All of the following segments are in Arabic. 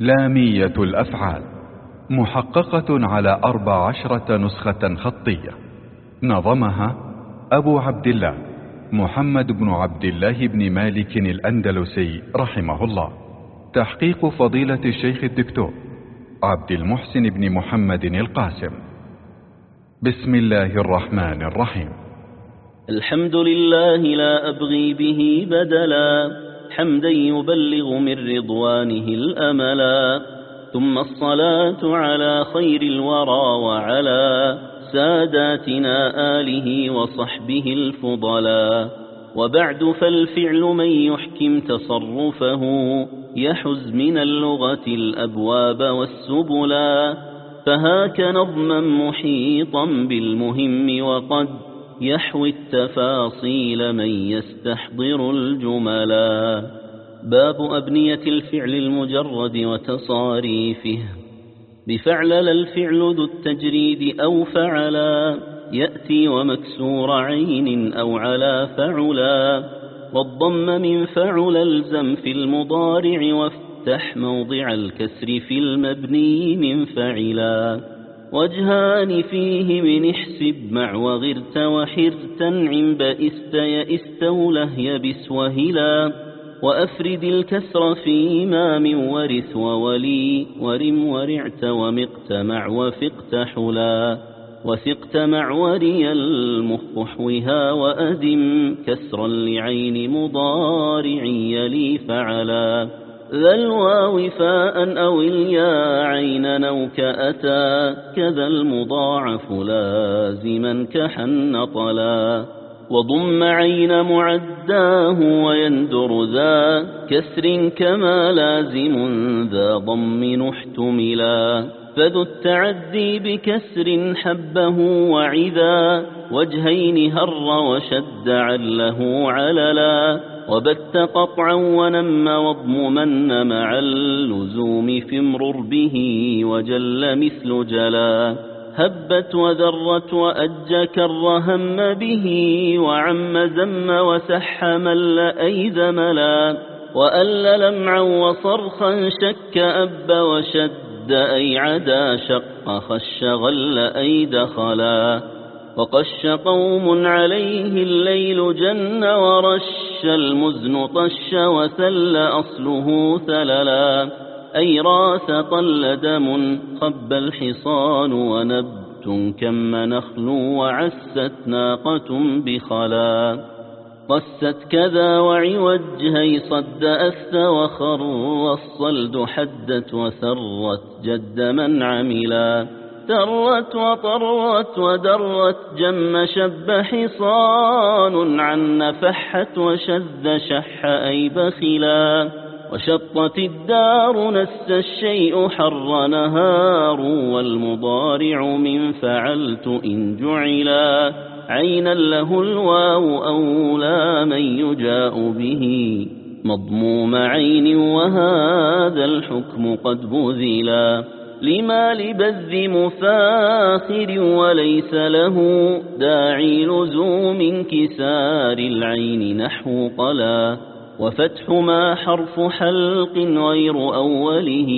لامية الأفعال. محققة على أربع عشرة نسخة خطية. نظمها أبو عبد الله محمد بن عبد الله بن مالك الأندلسي رحمه الله. تحقيق فضيلة الشيخ الدكتور عبد المحسن بن محمد القاسم. بسم الله الرحمن الرحيم. الحمد لله لا أبغي به بدلا. حمدا يبلغ من رضوانه الأملا ثم الصلاة على خير الورى وعلى ساداتنا آله وصحبه الفضلا. وبعد فالفعل من يحكم تصرفه يحز من اللغة الأبواب والسبلا. فهاك نظما محيطا بالمهم وقد يحوي التفاصيل من يستحضر الجملا باب أبنية الفعل المجرد وتصاريفه. بفعلل الفعل ذو التجريد أو فعلا. يأتي ومكسور عين أو على فعلا. والضم من فعل الزم في المضارع وافتح موضع الكسر في المبني من فعلا. وجهان فيه من احسب مع وغرت وحرت عن بئست يئست وله يبس وهلا وأفرد الكسر فيما من ورث وولي ورم ورعت ومقت مع وفقت حلا وثقت مع وري المخحوها وأدم كسرا لعين مضارع يلي فعلا ذا الواو فاء أو اليا عينا أو كأتى كذا المضاعف لازما كحن طلا وضم عين معداه ويندر ذا كسر كما لازم ذا ضم احتملا فذو التعدي بكسر حبه وع ذا وجهين هر وشد عله عللا وبت قطعا ونم واضممن مع اللزوم في امرر به وجل مثل جلا. هبت وذرت وأج كرهم به وعم زم وسح مل أيذ ملا. وأل لمعا وصرخا شك أب وشد أي عدا شق خش غل أي دخلا وقش قوم عليه الليل جن ورش المزن طش وسل أصله ثللا. أي راس طل دم خب الحصان ونبت كم نخل وعست ناقة بخلا. قست كذا وعوج هي صد أث وخر الصلد حدت وسرت جد من عملا. ترت وطرت ودرت جم شب حصان عن نفحت وشذ شح أي بخلا وشطت الدار نس الشيء حر نهار والمضارع من فعلت إن جعلا عينا له الواو أولى من يجاء به مضموم عين وهذا الحكم قد بذلا لما لبذ مفاخر وليس له داعي لزوم انكسار العين نحو قلا وفتح ما حرف حلق غير أوله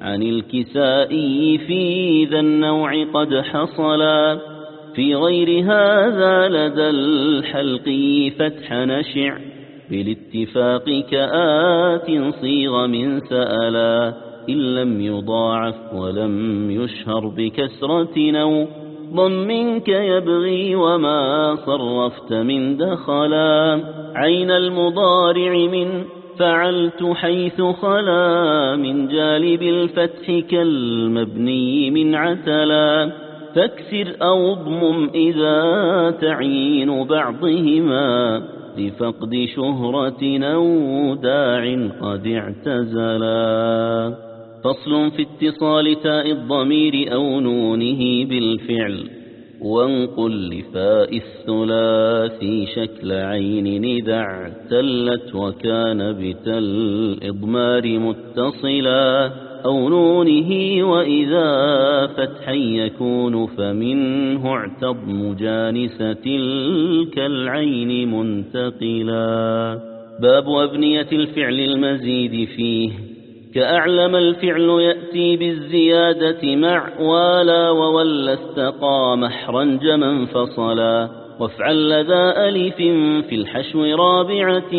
عن الكسائي في ذا النوع قد حصلا في غير هذا لدى الحلق فتح نشع بالاتفاق كآت صيغ من سألا إن لم يضاعف ولم يشهر بكسرة أو ضمنك يبغي وما صرفت من دخلا عين المضارع من فعلت حيث خلا من جالب الفتح كالمبني من عتلا فاكسر أو اضمم إذا تعين بعضهما لفقد شهرة أو داع قد اعتزلا فصل في اتصال تاء الضمير أو نونه بالفعل. وانقل لفاء الثلاثي شكل عين إذا اعتلت وكان بتل إضمار متصلا أو نونه وإذا فتحا يكون فمنه اعتض مجانس تلك العين منتقلا. باب أبنية الفعل المزيد فيه. كأعلم الفعل يأتي بالزيادة مع والا وولى استقى محرا جما فصلا. وافعل لذا ألف في الحشو رابعة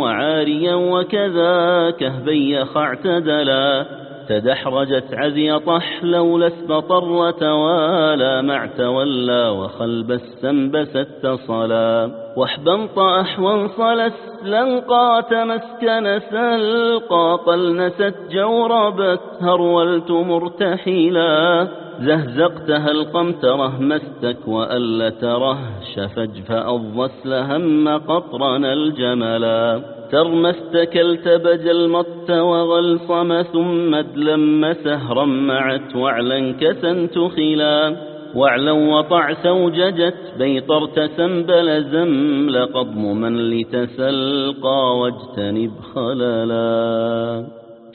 وعاريا وكذا كهبي اعتدلا تدحرجت عزي طح لولا اسبطر وتوالى مع تولى وخلب السنبس اتصلا واحبنط أحوانصل اسلنقا تمسكن سلقا قلنست جوربت هرولت مرتحلا. زهزقت هلقمت رهمستك وأل تره شفج فأضس لهم قطرنا الجملا. ترمى استكلت بج المط وغلصم ثم ادلم سهرا معت وعلا كسنت خلا وعلا وطع سوججت بيطرت سنبل زمل قضم من لتسلقى واجتنب خللا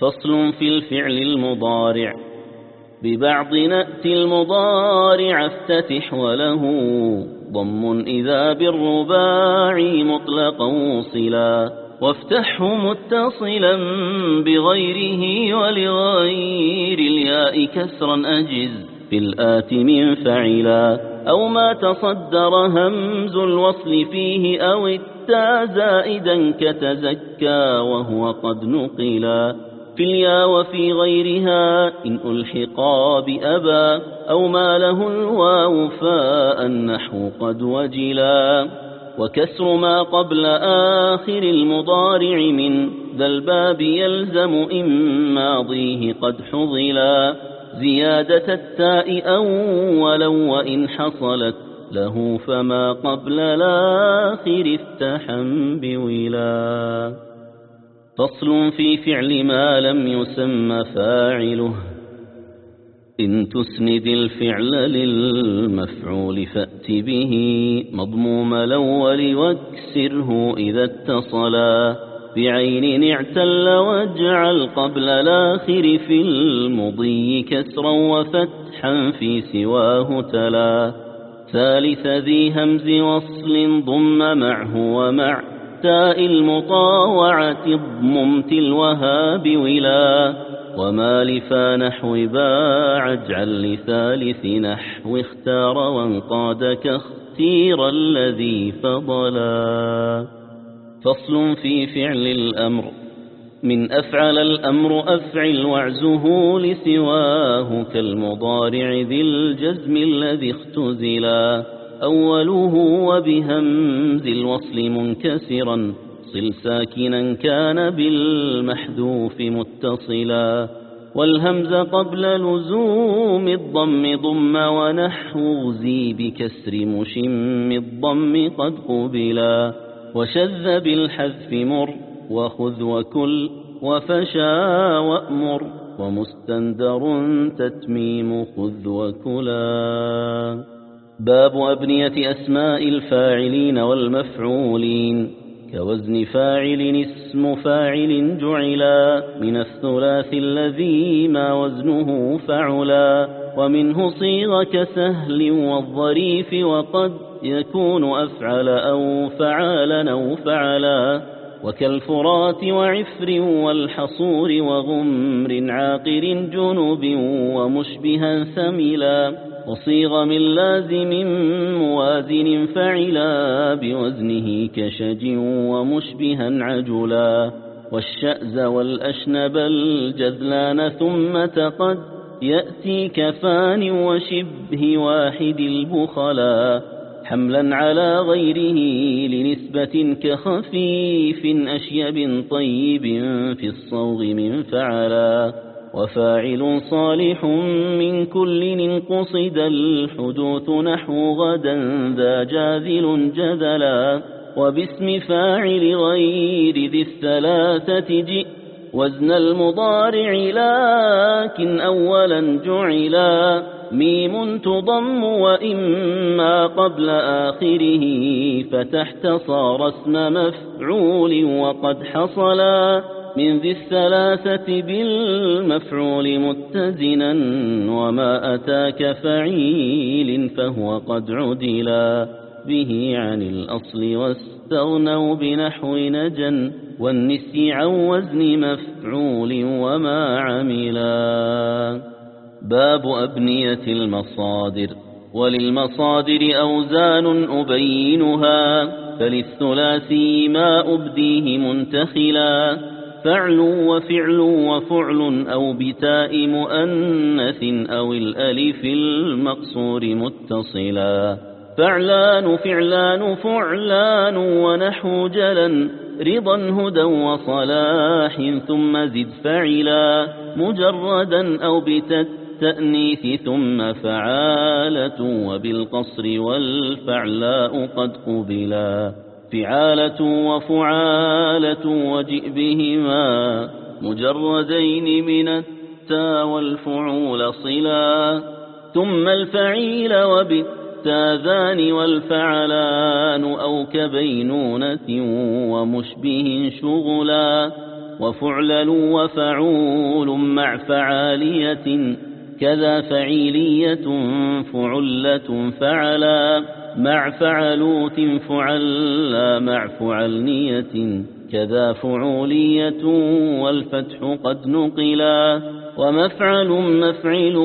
فصل في الفعل المضارع ببعض نأتي المضارع افتتح وله ضم إذا بالرباع مطلقا وصلا وافتحه متصلا بغيره ولغير الياء كسرا أجز في الآت من فعلا. أو ما تصدر همز الوصل فيه أو التا زائدا كتزكى وهو قد نقلا. في اليا وفي غيرها إن ألحقا بأبا. أو ما له الواو فاء النحو قد وجلا. وكسر ما قبل آخر المضارع من ذا الباب يلزم إن ماضيه قد حضلا. زيادة التاء أولا وإن حصلت له فما قبل الآخر افتحا بولا فصل في فعل ما لم يسم فاعله. إن تسند الفعل للمفعول فأت به مضموم الأول واكسره إذا اتصلا بعين اعتل واجعل قبل الآخر في المضي كسرا وفتحا في سواه تلا ثالث ذي همز وصل ضم معه ومع تاء المطاوعة اضمم تلوها بولا وما لفا نحو باع اجعل لثالث نحو اختار وانقاد كاختير الذي فضلا. فصل في فعل الأمر. من أفعل الأمر أفعل وعزه لسواه كالمضارع ذي الجزم الذي اختزلا. أوله وبهمز الوصل منكسرا. صل ساكنا كان بالمحذوف متصلا والهمز قبل لزوم الضم ضم ونحو زي بكسر مشم الضم قد قبلا وشذ بالحذف مر وخذ وكل وفشا وأمر ومستندر تتميم خذ وكلا. باب أبنية أسماء الفاعلين والمفعولين. كوزن فاعل اسم فاعل جعلا من الثلاث الذي ما وزنه فعلا ومنه صيغ كسهل والظريف وقد يكون أفعل أو فعالا أو فعلا وكالفرات وعفر والحصور وغمر عاقر جنوب ومشبها ثملا وصيغ من لازم موازن فعلا بوزنه كشج ومشبها عجلا والشأز والأشنب الجذلان ثم تقد يأتي كفان وشبه واحد البخلا حملا على غيره لنسبة كخفيف أشيب طيب في الصوغ من فعلا وفاعل صالح من كل انقصد الحدوث نحو غدا ذا جاذل جذلا وباسم فاعل غير ذي الثلاثة جئ وزن المضارع لكن أولا جعلا ميم تضم وإما قبل آخره فتحت صار اسم مفعول وقد حصلا من ذي الثلاثة بالمفعول متزنا وما أتاك فعيل فهو قد عدلا به عن الأصل واستغنوا بنحو نجا والنسي عن وزن مفعول وما عملا. باب أبنية المصادر. وللمصادر أوزان أبينها فللثلاثي ما أبديه منتخلا. فعل وفعل وفعل أو بتاء مؤنث أو الألف المقصور متصلا. فعلان فعلان فعلان ونحو جلا رضا هدى وصلاح ثم زد فعلا مجردا أو بتالتأنيث ثم فعالة وبالقصر والفعلاء قد قبلا. فعالة وفعالة وجئ بهما مجردين من التا والفعول صلا. ثم الفعيل وبالتا التاذان والفعلان أو كبينونة ومشبه شغلا. وفعلل وفعول مع فعالية كذا فعيلية فعلة فعلا. مع فعلوت فعلا مع فعلنية كذا فعولية والفتح قد نقلا. ومفعل مفعل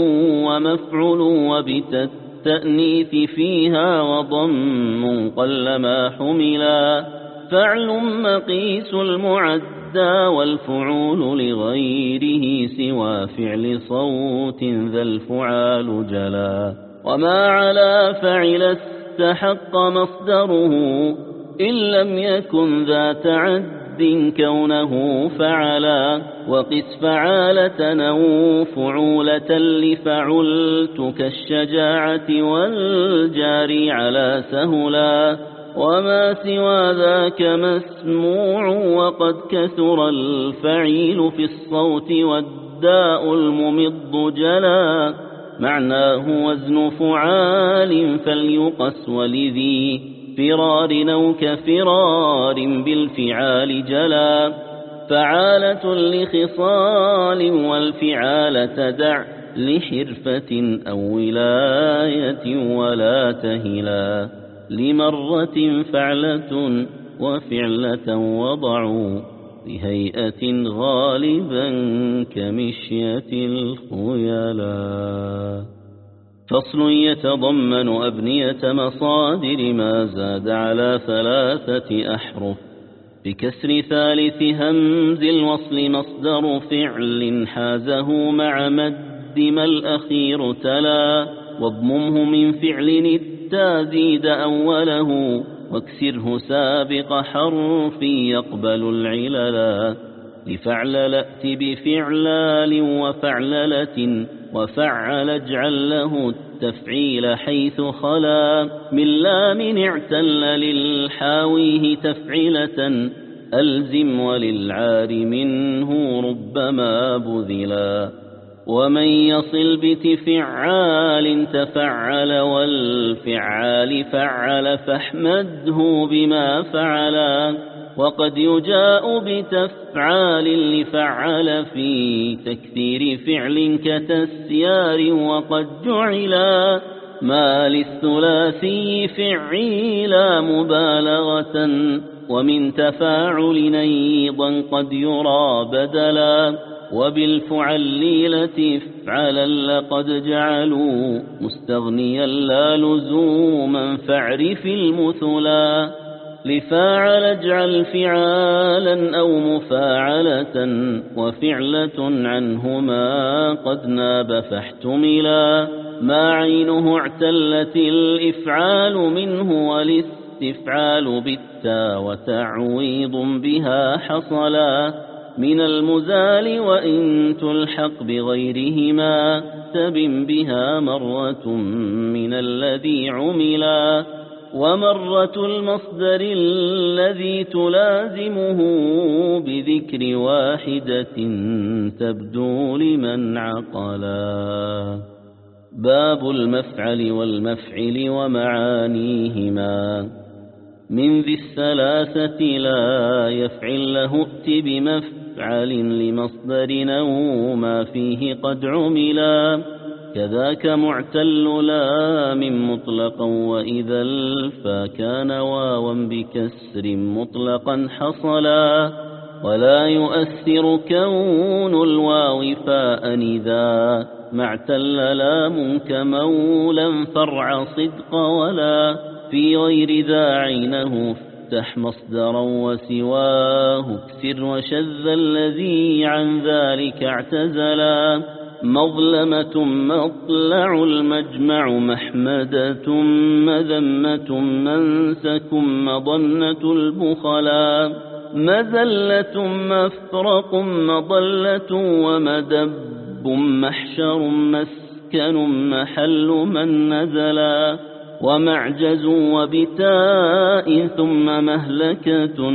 ومفعل وبتت التأنيث فيها وضم قل ما حملا. فعل مقيس المعدى والفعول لغيره سوى فعل صوت ذا الفعال جلا. وما على فعل استحق مصدره إن لم يكن ذا تعد كونه فعلا وقس فعالة أو فعولة لفعلت كالشجاعة والجاري على سهلا وما سوى ذاك مسموع وقد كثر الفعيل في الصوت والداء الممض جلا معناه وزن فعال فليقس ولذي فرار أو كفرار بالفعال جلا. فعالة لخصال والفعال تدع لحرفة أو ولاية ولا تهلا. لمرة فعلة وفعلة وضعوا بهيئة غالبا كمشية الخيلاء. فصل يتضمن أبنية مصادر ما زاد على ثلاثة أحرف. بكسر ثالث همز الوصل مصدر فعل حازه مع مد ما الأخير تلا. واضممه من فعل التازيد أوله. واكسره سابق حرف يقبل العللا لفعل لأت بفعلال وفعللة وفعل اجعل له التفعيل حيث خلا. من لام اعتل للحاويه تفعلة ألزم وللعار منه ربما بذلا. ومن يصل بتفعال تفعل والفعال فعل فاحمده بما فعلا وقد يجاء بتفعال لفعل في تكثير فعل كتسيار وقد جعلا ما للثلاثي فعيلا مبالغة ومن تفاعل أيضا قد يرى بدلا وبالفعليلة افعلا لقد جعلوا مستغنيا لا لزوما فاعرف المثلا لفاعل اجعل فعالا أو مفاعلة وفعلة عنهما قد ناب فاحتملا. ما عينه اعتلت الإفعال منه والاستفعال بالتا وتعويض بها حصلا. من المزال وإن تلحق بغيرهما تبن بها مرة من الذي عملا ومرة المصدر الذي تلازمه بذكر واحدة تبدو لمن عقلا باب المفعل والمفعل ومعانيهما من ذي الثلاثة لا يفعل له ائت بمفعل لمصدر أو ما فيه قد عملا. كذاك معتل لام مطلقا وإذا الفا كان واوا بكسر مطلقا حصلا. ولا يؤثر كون الواو فاء إذا ما اعتل لام كمولى فارع صدق ولا في غير ذا عينه افتح مصدرا وسواه اكسر وشذ الذي عن ذلك اعتزلا. مظلمة مطلع المجمع محمدة مذمة منسك مضنة البخلا. مزلة مفرق مضلة ومدب محشر مسكن محل من نزلا. ومعجز وبتاء ثم مهلكة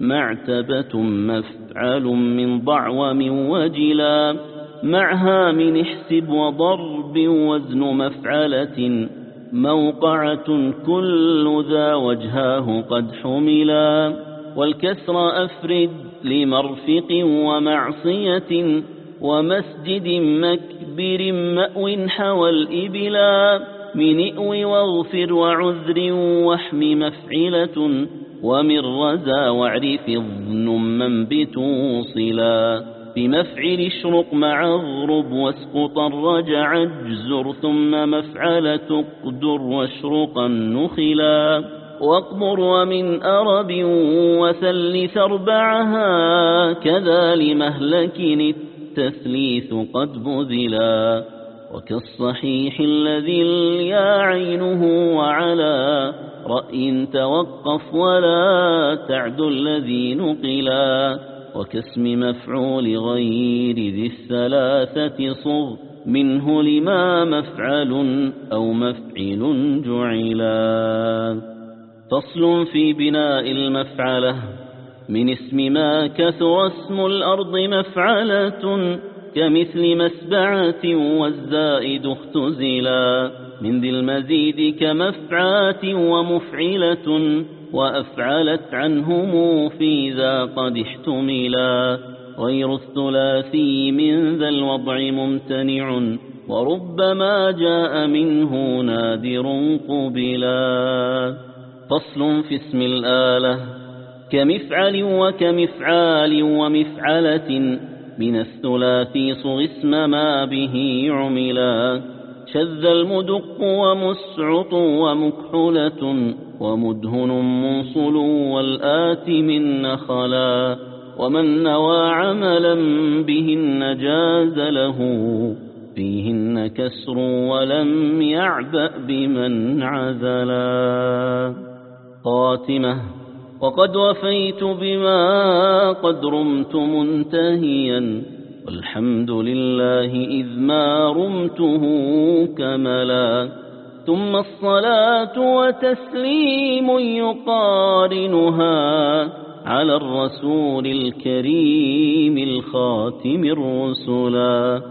معتبة مفعل من ضعوم وجلا معها من احسب وضرب وزن مفعلة موقعة كل ذا وجهاه قد حملا والكسر أفرد لمرفق ومعصية ومسجد مكبر مأو حوى الإبلا من إئو واغفر وعذر وحم مفعلة ومن رزا واعرف الظن منبت صلا بمفعل اشرق مع اغرب واسقط الرجع اجزر ثم مفعلة أقدر واشرقا نخلا واقبر ومن أرب وثلث أربعها كذا لمهلك التثليث قد بذلا وكالصحيح الذي اليا عينه وعلى رأي توقف ولا تعد الذي نقلا وكاسم مفعول غير ذي الثلاثة صغ منه لما مفعل أو مفعل جعلا فصل في بناء المفعلة من اسم ما كثر اسم الأرض مفعلة كمثل مسبعة والزائد اختزلا من ذي المزيد كمفعات ومفعلة وأفعلت عنهم في ذا قد احتملا غير الثلاثي من ذا الوضع ممتنع وربما جاء منه نادر قبلا فصل في اسم الآلة كمفعل وكمفعال ومفعلة من الثلاثي صغ اسم ما به عملا. شذ المدق ومسعط ومكحلة ومدهن منصل والآت من نخلا. ومن نوى عملا بهن جاز له. فيهن كسر ولم يعبأ بمن عزلا قاتمة وقد وفيت بما قد رمت منتهيا والحمد لله إذ ما رمته كملا. ثم الصلاة وتسليم يقارنها على الرسول الكريم الخاتم الرسلا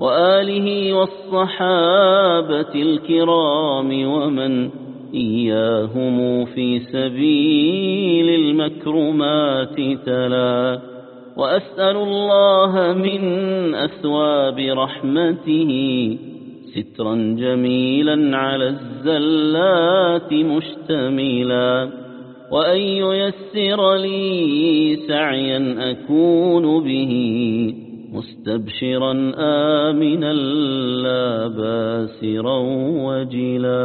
وآله والصحابة الكرام ومن إياهم في سبيل المكرمات تلا. وأسأل الله من أثواب رحمته سترا جميلا على الزلات مشتملا. وأن ييسر لي سعيا أكون به مستبشرا آمنا لا باسرا وجلا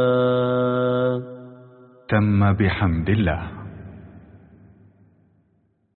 تم بحمد الله.